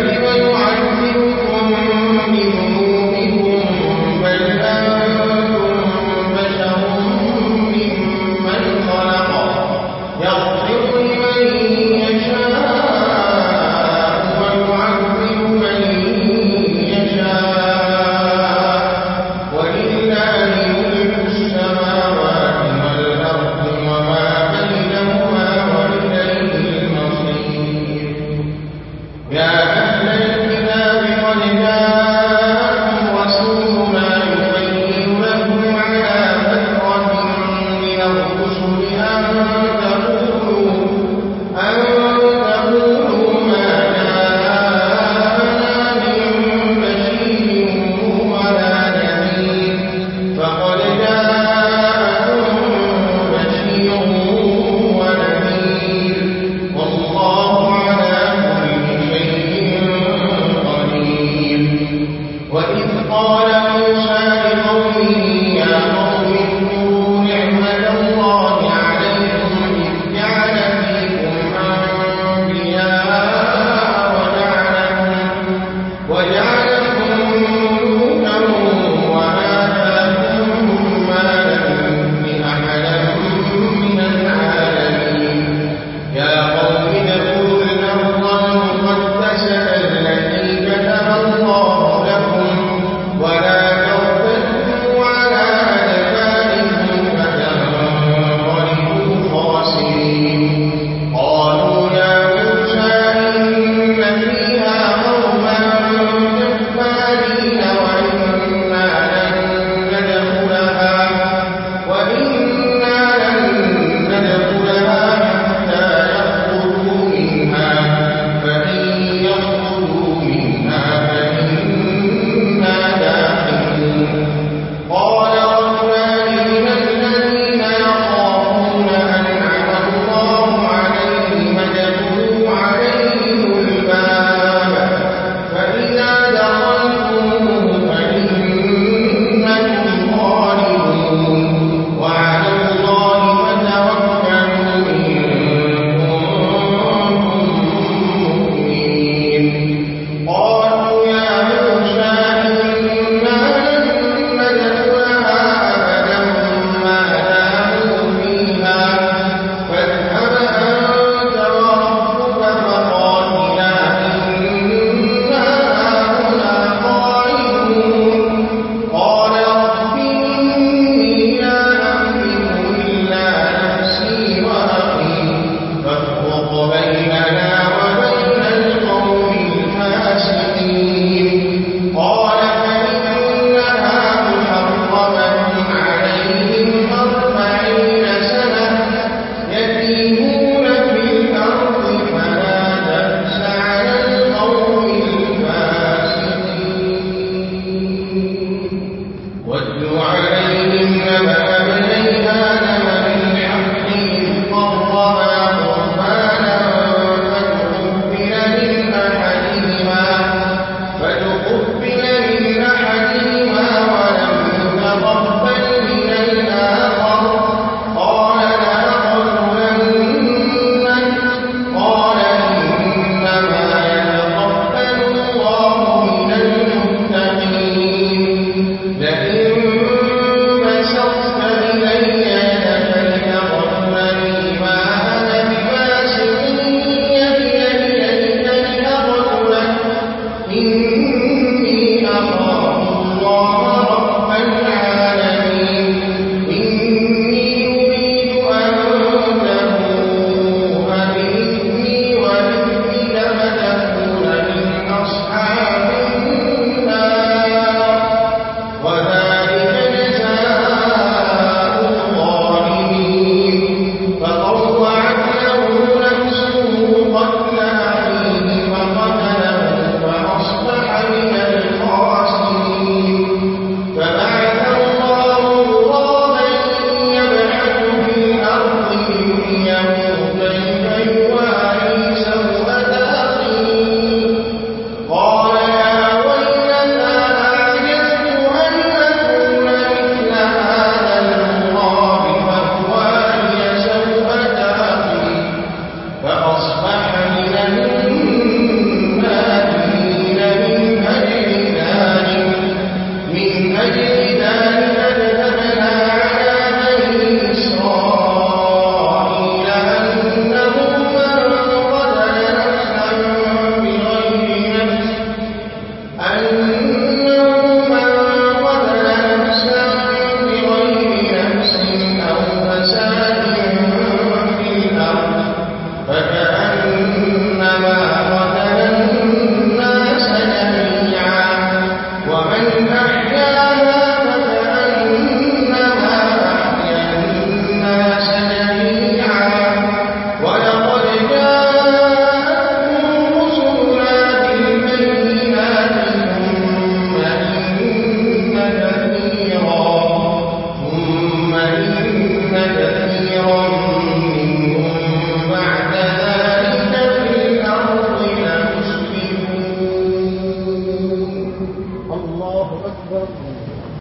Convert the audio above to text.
ويحييك